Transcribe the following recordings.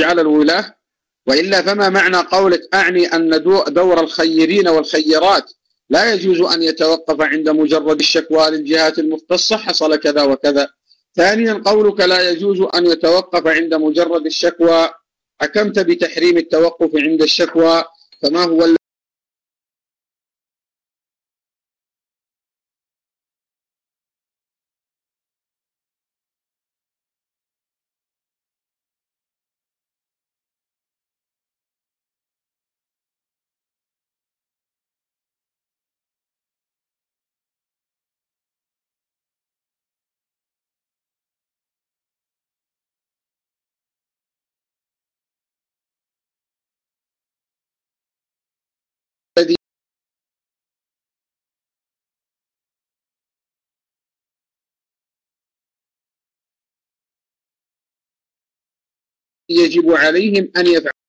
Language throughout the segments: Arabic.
الخروج على الولاة وإلا فما معنى قولك أعني أن دور الخيرين والخيرات؟ لا يجوز أن يتوقف عند مجرد الشكوى للجهات المختصة حصل كذا وكذا. ثانيا قولك لا يجوز أن يتوقف عند مجرد الشكوى. حكمت بتحريم التوقف عند الشكوى فما هو يجب عليهم أن يفعلوا.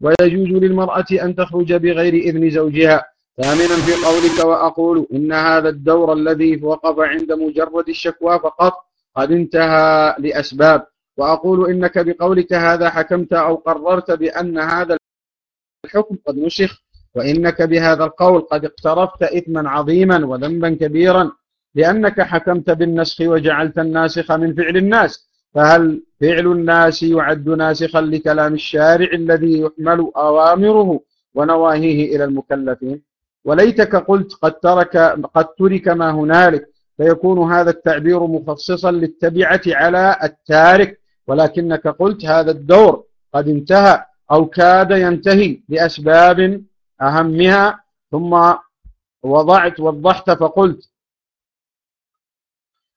ويجوز للمرأة أن تخرج بغير إذن زوجها. ثامنا في قولك وأقول إن هذا الدور الذي وقف عند مجرد الشكوى فقط قد انتهى لأسباب. وأقول إنك بقولك هذا حكمت أو قررت بأن هذا الحكم قد نسخ وإنك بهذا القول قد اقترفت إثما عظيما وذنبا كبيرا لأنك حكمت بالنسخ وجعلت الناسخ من فعل الناس. فهل فعل الناس يعد ناسخا لكلام الشارع الذي يحمل أوامره ونواهيه إلى المكلفين؟ وليتك قلت قد ترك قد ترك ما هنالك فيكون هذا التعبير مخصصا للتبعة على التارك ولكنك قلت هذا الدور قد انتهى أو كاد ينتهي لأسباب أهمها ثم وضعت وضحت فقلت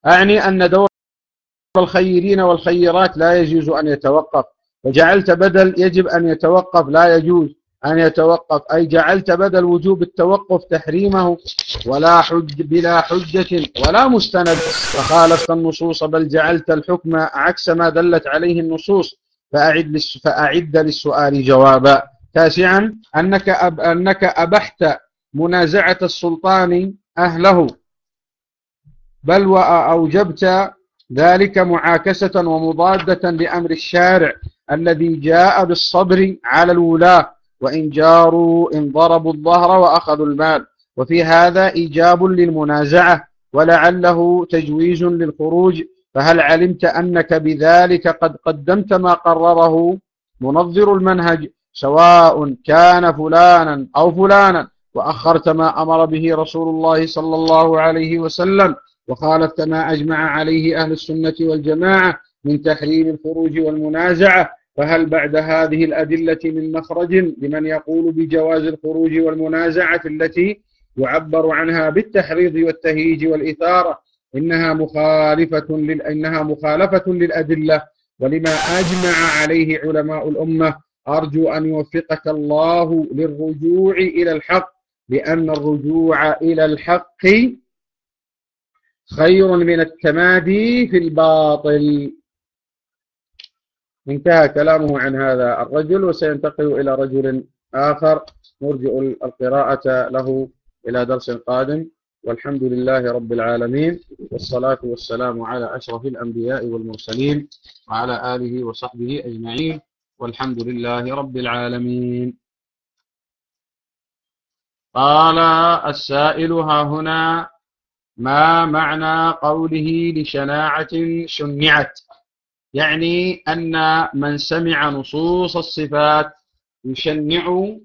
أعني أن دور الخيرين والخيرات لا يجوز أن يتوقف. وجعلت بدل يجب أن يتوقف لا يجوز أن يتوقف. أي جعلت بدل وجوب التوقف تحريمه ولا حج بلا حجة ولا مستند. فخالفت النصوص بل جعلت الحكم عكس ما دلت عليه النصوص. فأعد, فأعد للسؤال جوابا. تاسعا أنك, أب أنك أبحت منازعة السلطان أهله بل وأوجبت ذلك معاكسة ومضادة لأمر الشارع الذي جاء بالصبر على الولاة وإن جاروا إن ضربوا الظهر وأخذوا المال. وفي هذا إيجاب للمنازعة ولعله تجويز للخروج. فهل علمت أنك بذلك قد قدمت ما قرره؟ منظر المنهج سواء كان فلانا أو فلانا وأخرت ما أمر به رسول الله صلى الله عليه وسلم. وخالفت ما أجمع عليه أهل السنة والجماعة من تحريم الخروج والمنازعة فهل بعد هذه الأدلة من مخرج لمن يقول بجواز الخروج والمنازعة التي يعبر عنها بالتحريض والتهييج والإثارة إنها مخالفة. إنها مخالفة للأدلة ولما أجمع عليه علماء الأمة أرجو أن يوفقك الله للرجوع إلى الحق لأن الرجوع إلى الحق خير من التمادي في الباطل. انتهى كلامه عن هذا الرجل وسينتقل إلى رجل آخر. نرجع القراءة له إلى درس قادم. والحمد لله رب العالمين والصلاة والسلام على أشرف الأنبياء والمرسلين وعلى آله وصحبه أجمعين. والحمد لله رب العالمين. قال السائل ها هنا ما معنى قوله لشناعة شنعت؟ يعني أن من سمع نصوص الصفات يشنع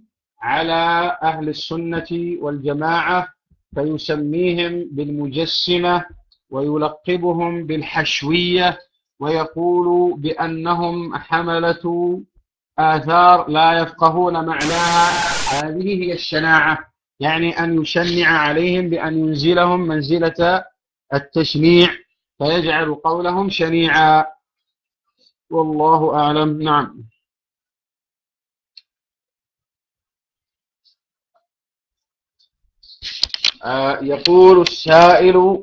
على أهل السنة والجماعة فيسميهم بالمجسمة ويلقبهم بالحشوية ويقول بأنهم حملة آثار لا يفقهون معناها. هذه هي الشناعة. يعني أن يشنع عليهم بأن ينزلهم منزلة التشنيع فيجعل قولهم شنيعا. والله أعلم. نعم. آه، يقول السائل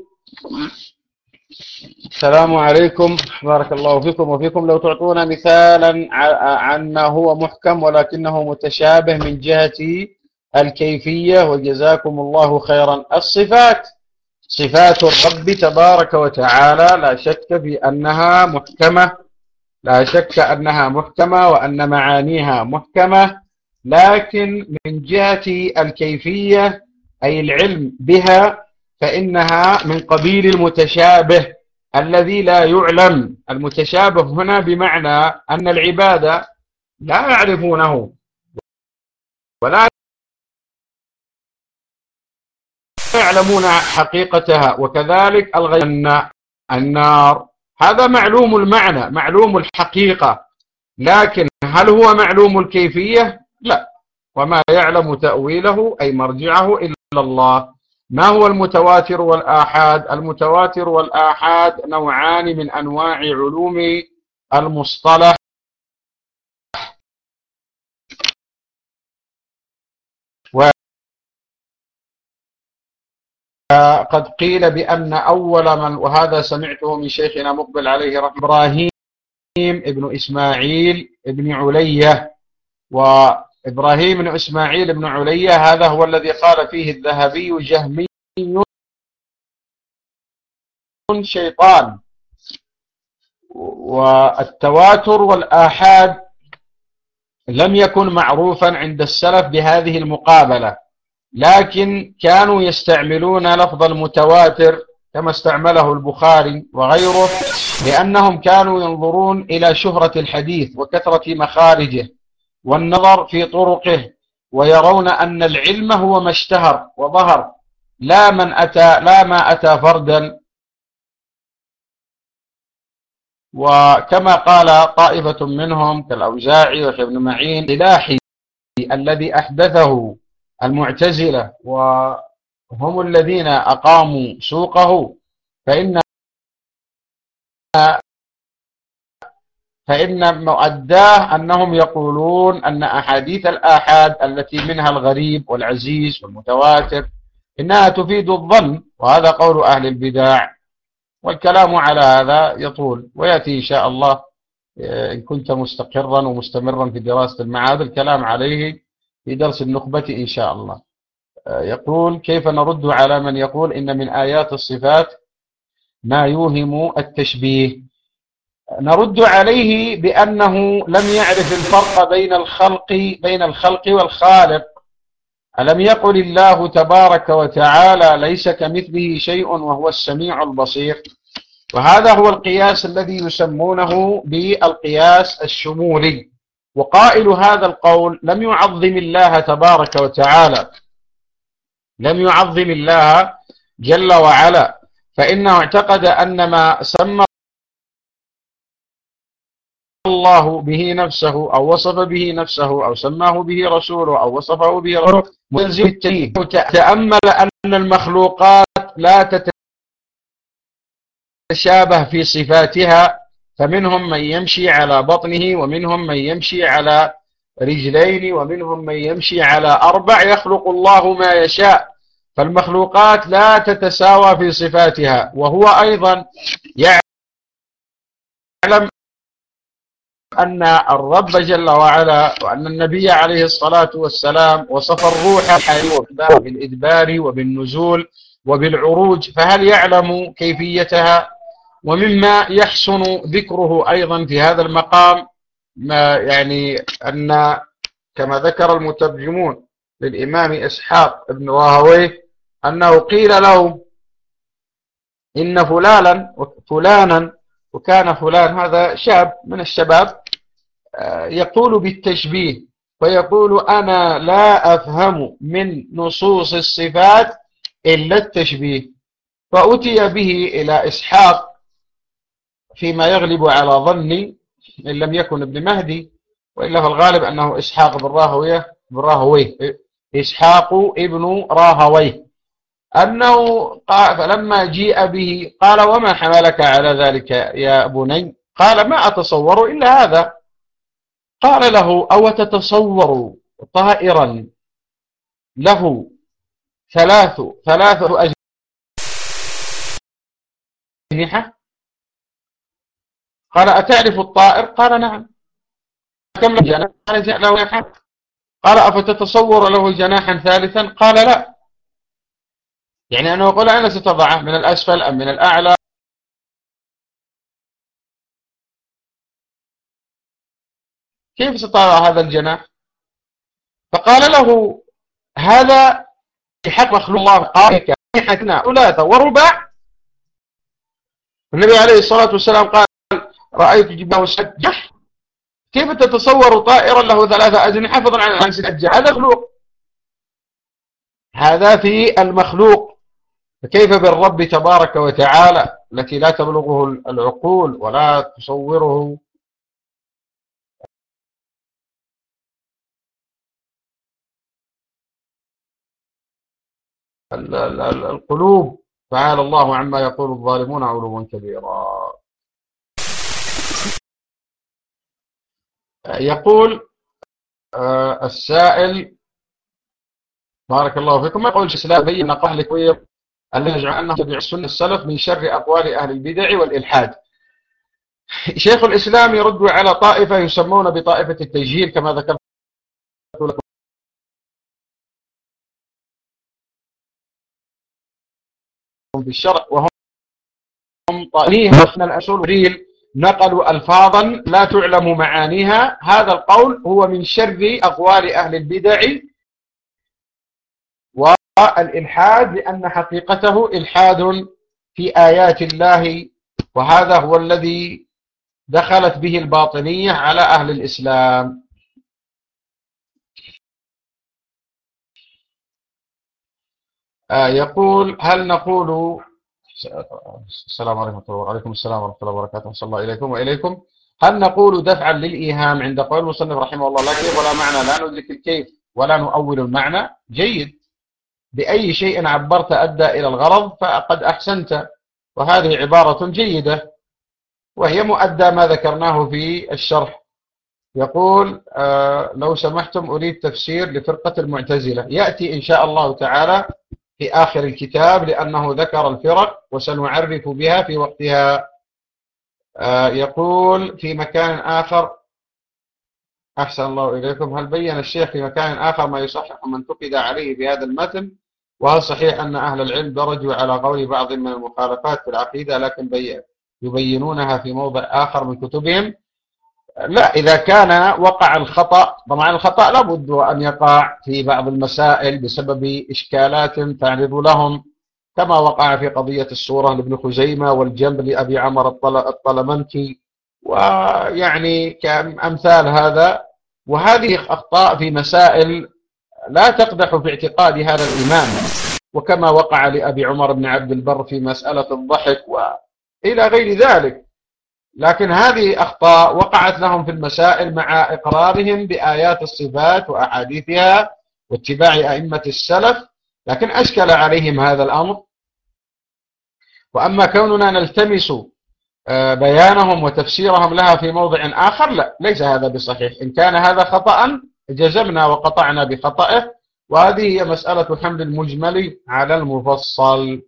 السلام عليكم. بارك الله فيكم وفيكم. لو تعطونا مثالا آه، عن ما هو محكم ولكنه متشابه من جهة الكيفية وجزاكم الله خيرا. الصفات صفات الرب تبارك وتعالى لا شك في أنها محكمة لا شك أنها محكمة وأن معانيها محكمة لكن من جهة الكيفية أي العلم بها فإنها من قبيل المتشابه الذي لا يعلم. المتشابه هنا بمعنى أن العبادة لا يعرفونه ولا يعلمون حقيقتها وكذلك الغيب. النار هذا معلوم المعنى معلوم الحقيقة. لكن هل هو معلوم الكيفية؟ لا. وما يعلم تأويله أي مرجعه إلا الله. ما هو المتواتر والآحاد؟ المتواتر والآحاد نوعان من أنواع علوم المصطلح. قد قيل بأن أول من وهذا سمعته من شيخنا مقبل عليه رحمة إبراهيم ابن إسماعيل ابن علية. وإبراهيم بن إسماعيل بن علية هذا هو الذي قال فيه الذهبي جهمي شيطان. والتواتر والآحاد لم يكن معروفا عند السلف بهذه المقابلة. لكن كانوا يستعملون لفظ المتواتر كما استعمله البخاري وغيره لأنهم كانوا ينظرون إلى شهرة الحديث وكثرة مخارجه والنظر في طرقه ويرون أن العلم هو ما اشتهر وظهر. لا من أتى لا ما أتى فردا. وكما قال طائفة منهم كالأوزاعي وابن معين الذي أحدثه المعتزلة وهم الذين أقاموا سوقه فإن فإن مؤداه أنهم يقولون أن أحاديث الآحاد التي منها الغريب والعزيز والمتواتر إنها تفيد الظن وهذا قول أهل البداع والكلام على هذا يطول ويأتي إن شاء الله إن كنت مستقرا ومستمرا في دراسة المعاد الكلام عليه في درس النخبة إن شاء الله. آه، يقول كيف نرد على من يقول إن من آيات الصفات ما يوهم التشبيه؟ نرد عليه بأنه لم يعرف الفرق بين الخلق بين الخلق والخالق. ألم يقل الله تبارك وتعالى ليس كمثله شيء وهو السميع البصير؟ وهذا هو القياس الذي يسمونه بالقياس الشمولي. وقائل هذا القول لم يعظم الله تبارك وتعالى. لم يعظم الله جل وعلا. فإنه اعتقد أن ما سمى الله به نفسه أو وصف به نفسه أو سماه به رسوله أو وصفه به رسوله التنيه تأمل أن المخلوقات لا تتشابه في صفاتها فمنهم من يمشي على بطنه ومنهم من يمشي على رجلين ومنهم من يمشي على أربع. يخلق الله ما يشاء. فالمخلوقات لا تتساوى في صفاتها. وهو أيضا يعلم أن الرب جل وعلا وأن النبي عليه الصلاة والسلام وصف الروح بالإدبار وبالنزول وبالعروج. فهل يعلم كيفيتها؟ ومما يحسن ذكره أيضا في هذا المقام ما يعني أن كما ذكر المترجمون للإمام إسحاق بن راهويه أنه قيل له إن فلانا فلانا وكان فلان هذا شاب من الشباب آه، يقول بالتشبيه ويقول أنا لا أفهم من نصوص الصفات إلا التشبيه فأتي به إلى إسحاق فيما يغلب على ظني إن لم يكن ابن مهدي وإلا فالغالب أنه إسحاق بن راهوية بن راهويه إسحاق ابن راهويه أنه قال فلما جيء به قال وما حملك على ذلك يا بني؟ قال ما أتصور إلا هذا. قال له أو تتصور طائرا له ثلاث ثلاثة أجنحة؟ قال أتعرف الطائر؟ قال نعم. كم له جناح؟ قال له جناح قال أفتتصور له جناحا ثالثا؟ قال لا. يعني أنه يقول أين ستضعه من الأسفل أم من الأعلى؟ كيف ستضع هذا الجناح؟ فقال له هذا حق مخلوق الله. قال حكنا ثلاثة ورباع النبي عليه الصلاة والسلام قال رأيت جباه سجح. كيف تتصور طائرا له ثلاثة أجنحة فضلا عن الأجنحة هذا مخلوق. هذا في المخلوق. فكيف بالرب تبارك وتعالى التي لا تبلغه العقول ولا تصوره؟ القلوب. تعالى الله عما يقول الظالمون علوا كبيرا. يقول آه، السائل بارك الله فيكم يقول الإسلام بين قهل كوير الذي يجعل أنه تبع السنة السلف من شر أقوال أهل البدع والإلحاد. شيخ الإسلام يرد على طائفة يسمون بطائفة التجهيل كما ذكرت لكم في الشرع وهم طائفين من الأصول نقلوا ألفاظا لا تعلم معانيها. هذا القول هو من شر أقوال أهل البدع والإلحاد لأن حقيقته إلحاد في آيات الله وهذا هو الذي دخلت به الباطنية على أهل الإسلام. آه، يقول هل نقول السلام عليكم وعليكم السلام ورحمة الله وبركاته. صلى الله إليكم وإليكم. هل نقول دفعا للإيهام عند قول المصنف رحمه الله؟ لا كيف ولا معنى. لا ندرك الكيف ولا نؤول المعنى. جيد. بأي شيء عبرت أدى إلى الغرض فقد أحسنت. وهذه عبارة جيدة. وهي مؤدى ما ذكرناه في الشرح. يقول آه لو سمحتم أريد تفسير لفرقة المعتزلة. يأتي إن شاء الله تعالى في آخر الكتاب لأنه ذكر الفرق وسنعرف بها في وقتها. آه، يقول في مكان آخر أحسن الله إليكم هل بين الشيخ في مكان آخر ما يصحح من تقد عليه في هذا المتن؟ وهل صحيح أن أهل العلم درجوا على قول بعض من المخالفات في العقيدة لكن يبينونها في موضع آخر من كتبهم؟ لا إذا كان وقع الخطأ طبعا الخطأ لابد أن يقع في بعض المسائل بسبب إشكالات تعرض لهم كما وقع في قضية الصورة لابن خزيمة والجنب لأبي عمر الطلمنكي. ويعني كأمثال هذا وهذه أخطاء في مسائل لا تقدح في اعتقاد هذا الإمام. وكما وقع لأبي عمر بن عبد البر في مسألة الضحك وإلى غير ذلك. لكن هذه أخطاء وقعت لهم في المسائل مع إقرارهم بآيات الصفات وأحاديثها واتباع أئمة السلف لكن أشكل عليهم هذا الأمر. وأما كوننا نلتمس آه، بيانهم وتفسيرهم لها في موضع آخر لا ليس هذا بصحيح. إن كان هذا خطأ جزمنا وقطعنا بخطأه وهذه هي مسألة حمل المجمل على المفصل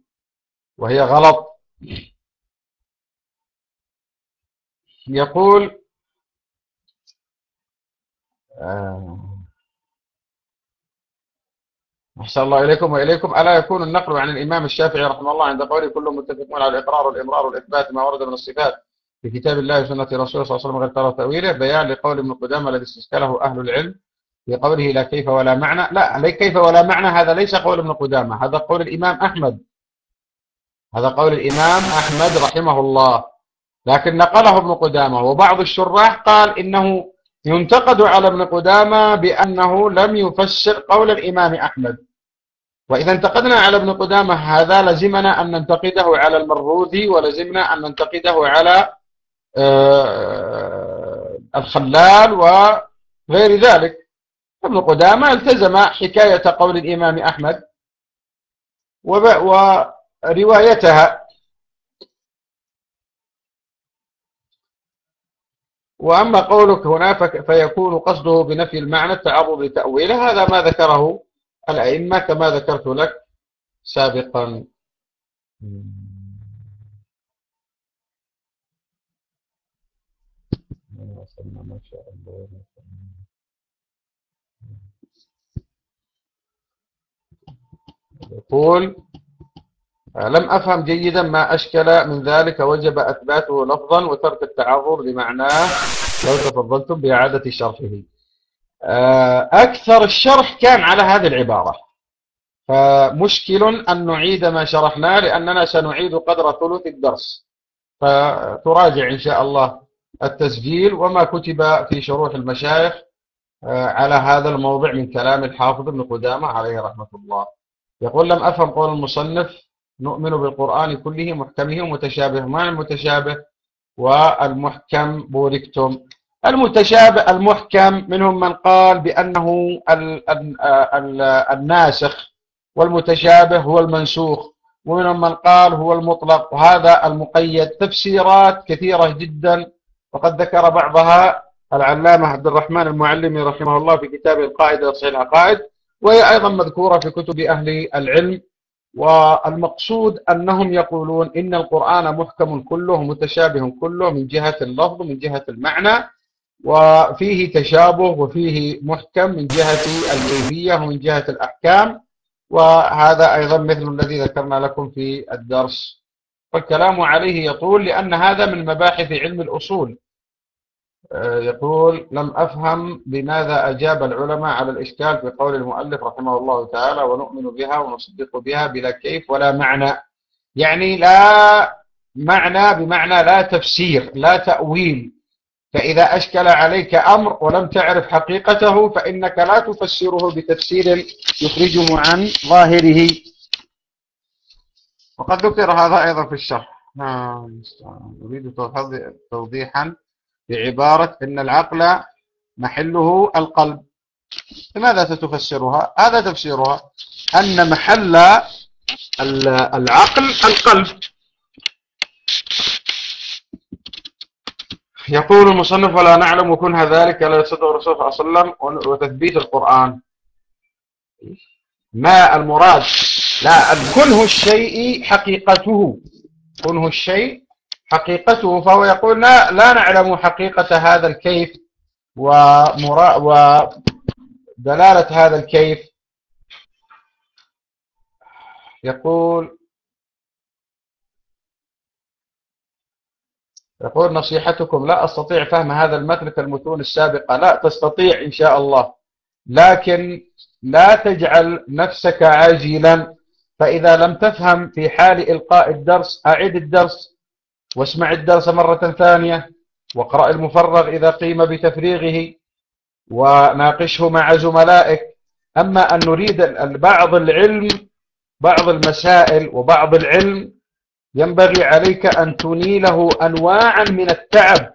وهي غلط. يقول آه، أحسن الله إليكم وإليكم. ألا يكون النقل عن الإمام الشافعي رحمه الله عند قوله كلهم متفقون على الإقرار والإمرار والإثبات ما ورد من الصفات في كتاب الله وسنة رسوله صلى الله عليه وسلم غير ترى تأويله بيان لقول ابن قدامة الذي استشكله أهل العلم في قوله لا كيف ولا معنى. لا لا كيف ولا معنى هذا ليس قول ابن قدامة هذا قول الإمام أحمد. هذا قول الإمام أحمد رحمه الله. لكن نقله ابن قدامة وبعض الشراح قال إنه ينتقد على ابن قدامة بأنه لم يفسر قول الإمام أحمد. وإذا انتقدنا على ابن قدامة هذا لزمنا أن ننتقده على المروذي ولزمنا أن ننتقده على آه، الخلال وغير ذلك. ابن قدامة التزم حكاية قول الإمام أحمد وروايتها. وأما قولك هنا فيكون قصده بنفي المعنى التعرض لتأويله. هذا ما ذكره الأئمة كما ذكرت لك سابقا. يقول لم أفهم جيدا ما أشكل من ذلك وجب أثباته لفظا وترك التعرض لمعناه. لو تفضلتم بإعادة شرحه. أكثر الشرح كان على هذه العبارة. فمشكل أن نعيد ما شرحناه لأننا سنعيد قدر ثلث الدرس. فتراجع إن شاء الله التسجيل وما كتب في شروح المشايخ على هذا الموضع من كلام الحافظ ابن قدامة عليه رحمة الله. يقول لم أفهم قول المصنف نؤمن بالقرآن كله محكمه ومتشابه ما المتشابه؟ والمحكم بوركتم. المتشابه المحكم منهم من قال بأنه الناسخ والمتشابه هو المنسوخ. ومنهم من قال هو المطلق. وهذا المقيد. تفسيرات كثيرة جدا. وقد ذكر بعضها العلامة عبد الرحمن المعلمي رحمه الله في كتاب القاعدة تصحيح العقائد. وهي أيضا مذكورة في كتب أهل العلم. والمقصود أنهم يقولون إن القرآن محكم كله متشابه كله من جهة اللفظ من جهة المعنى وفيه تشابه وفيه محكم من جهة الكيفية ومن جهة الأحكام. وهذا أيضا مثل الذي ذكرنا لكم في الدرس. والكلام عليه يطول لأن هذا من مباحث علم الأصول. يقول لم أفهم لماذا أجاب العلماء على الإشكال في قول المؤلف رحمه الله تعالى ونؤمن بها ونصدق بها بلا كيف ولا معنى يعني لا معنى بمعنى لا تفسير لا تأويل. فإذا أشكل عليك أمر ولم تعرف حقيقته فإنك لا تفسره بتفسير يخرجه عن ظاهره. وقد ذكر هذا أيضا في الشرح. نعم أريد توضيحا بعبارة إن العقل محله القلب. لماذا ستفسرها؟ هذا تفسيرها أن محل العقل القلب. يقول المصنف ولا نعلم كنها ذلك لا يصدق الرسول صلى الله عليه وسلم وتثبيت القرآن. ما المراد؟ لا كنه الشيء حقيقته. كنه الشيء حقيقته فهو يقول لا, لا نعلم حقيقة هذا الكيف ومرا ودلالة هذا الكيف. يقول يقول نصيحتكم لا أستطيع فهم هذا المتن كالمتون السابقة. لا تستطيع إن شاء الله. لكن لا تجعل نفسك عاجلا. فإذا لم تفهم في حال إلقاء الدرس أعد الدرس. واسمع الدرس مرة ثانية واقرأ المفرغ إذا قيم بتفريغه وناقشه مع زملائك. أما أن نريد بعض العلم بعض المسائل وبعض العلم ينبغي عليك أن تنيله أنواعا من التعب.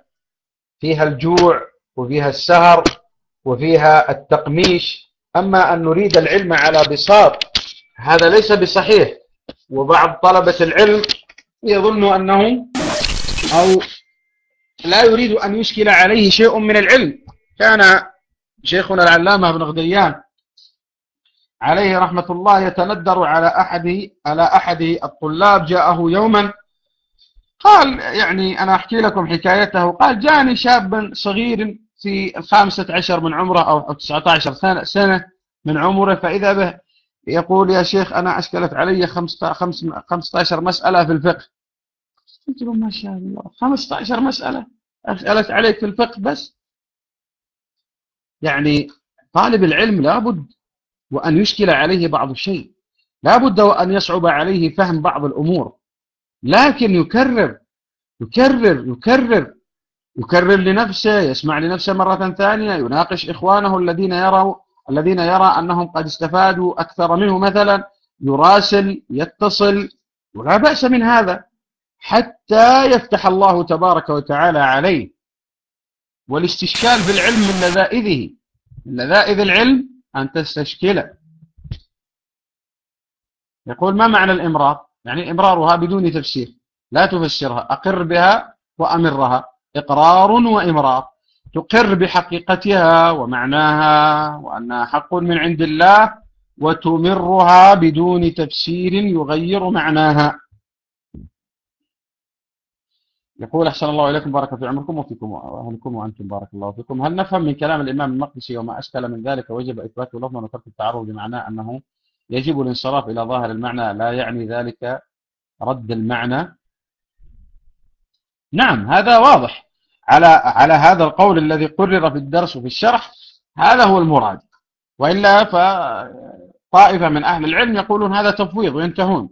فيها الجوع وفيها السهر وفيها التقميش. أما أن نريد العلم على بساط هذا ليس بصحيح. وبعض طلبة العلم يظن أنه أو لا يريد أن يشكل عليه شيء من العلم. كان شيخنا العلامة بن غديان عليه رحمة الله يتندر على أحد على أحد الطلاب جاءه يوما قال يعني أنا أحكي لكم حكايته قال جاني شاب صغير في الخامسة عشر من عمره أو 19 سنة, سنة من عمره فإذا به يقول يا شيخ أنا أشكلت علي 15 مسألة في الفقه. قلت له ما شاء الله. 15 مسألة. أسألت عليك في الفقه بس. يعني طالب العلم لابد وأن يشكل عليه بعض الشيء. لابد وأن يصعب عليه فهم بعض الأمور. لكن يكرر يكرر يكرر يكرر لنفسه يسمع لنفسه مرة ثانية يناقش إخوانه الذين يروا الذين يرى أنهم قد استفادوا أكثر منه مثلا يراسل يتصل ولا بأس من هذا. حتى يفتح الله تبارك وتعالى عليه. والاستشكال في العلم من لذائذه من لذائذ العلم أن تستشكله. يقول ما معنى الإمرار؟ يعني إمرارها بدون تفسير. لا تفسرها. أقر بها وأمرها. إقرار وإمرار. تقر بحقيقتها ومعناها وأنها حق من عند الله وتمرها بدون تفسير يغير معناها. يقول أحسن الله إليكم بارك في عمركم وفيكم وأهلكم وأنتم بارك الله فيكم. هل نفهم من كلام الإمام المقدسي وما أشكل من ذلك وجب إثباته لفظا وترك التعرض بمعناه أنه يجب الانصراف إلى ظاهر المعنى لا يعني ذلك رد المعنى؟ نعم هذا واضح. على على هذا القول الذي قرر في الدرس وفي الشرح هذا هو المراد. وإلا فطائفة من أهل العلم يقولون هذا تفويض وينتهون.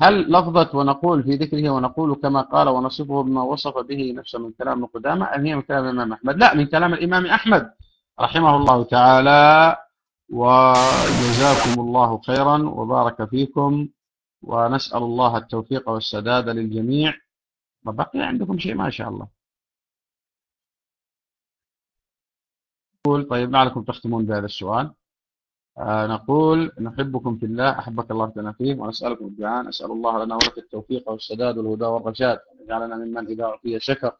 هل لفظة ونقول في ذكره ونقول كما قال ونصفه بما وصف به نفسه من كلام قدامى أم هي من كلام الإمام أحمد؟ لا من كلام الإمام أحمد رحمه الله تعالى. وجزاكم الله خيرا وبارك فيكم ونسأل الله التوفيق والسداد للجميع. وبقي عندكم شيء؟ ما شاء الله. طيب لعلكم تختمون بهذا السؤال؟ نقول نحبكم في الله أحبك الله لنا فيه ونسألكم الدعاء نسأل الله لنا ولك التوفيق والسداد والهدى والرشاد يجعلنا ممن إذا أعطي شكر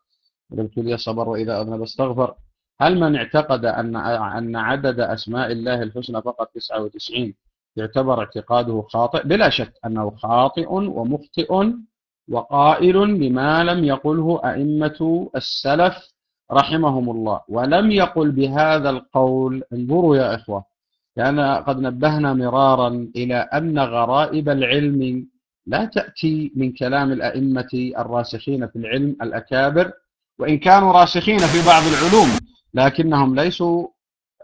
وإذا ابتلي صبر وإذا أذنب استغفر. هل من اعتقد أن أن عدد أسماء الله الحسنى فقط 99 يعتبر اعتقاده خاطئ بلا شك أنه خاطئ ومخطئ وقائل بما لم يقله أئمة السلف رحمهم الله. ولم يقل بهذا القول انظروا يا إخوة لأن قد نبهنا مرارا إلى أن غرائب العلم لا تأتي من كلام الأئمة الراسخين في العلم الأكابر وإن كانوا راسخين في بعض العلوم لكنهم ليسوا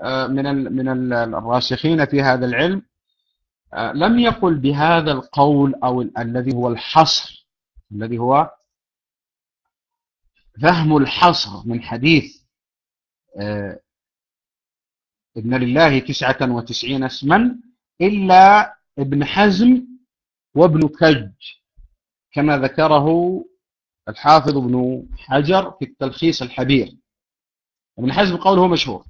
آه، من من الراسخين في هذا العلم. آه، لم يقل بهذا القول أو الذي هو الحصر الذي هو فهم الحصر من حديث آه، إن لله تسعة وتسعين اسما إلا ابن حزم وابن كج كما ذكره الحافظ ابن حجر في التلخيص الحبير. ابن حزم قوله مشهور.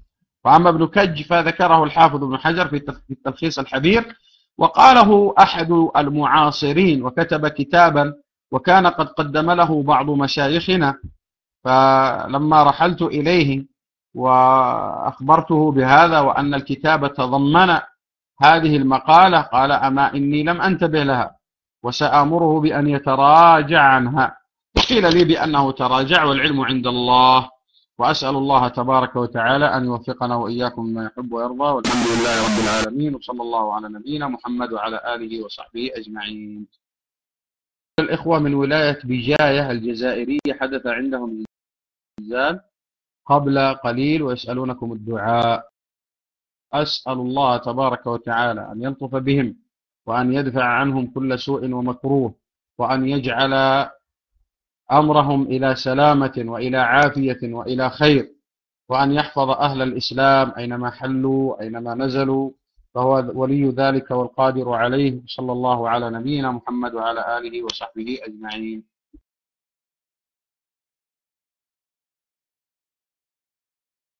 وأما ابن كج فذكره الحافظ ابن حجر في التلخيص الحبير. وقاله أحد المعاصرين وكتب كتابا وكان قد قدم له بعض مشايخنا فلما رحلت إليه وأخبرته بهذا وأن الكتاب تضمن هذه المقالة قال أما إني لم أنتبه لها وسآمره بأن يتراجع عنها. وقيل لي بأنه تراجع والعلم عند الله وأسأل الله تبارك وتعالى أن يوفقنا وإياكم ما يحب ويرضى والحمد لله رب العالمين وصلى الله على نبينا محمد وعلى آله وصحبه أجمعين. الإخوة من ولاية بجاية الجزائرية حدث عندهم زلزال قبل قليل ويسألونكم الدعاء. أسأل الله تبارك وتعالى أن يلطف بهم وأن يدفع عنهم كل سوء ومكروه وأن يجعل أمرهم إلى سلامة وإلى عافية وإلى خير وأن يحفظ أهل الإسلام أينما حلوا أينما نزلوا. فهو ولي ذلك والقادر عليه. صلى الله على نبينا محمد وعلى آله وصحبه أجمعين.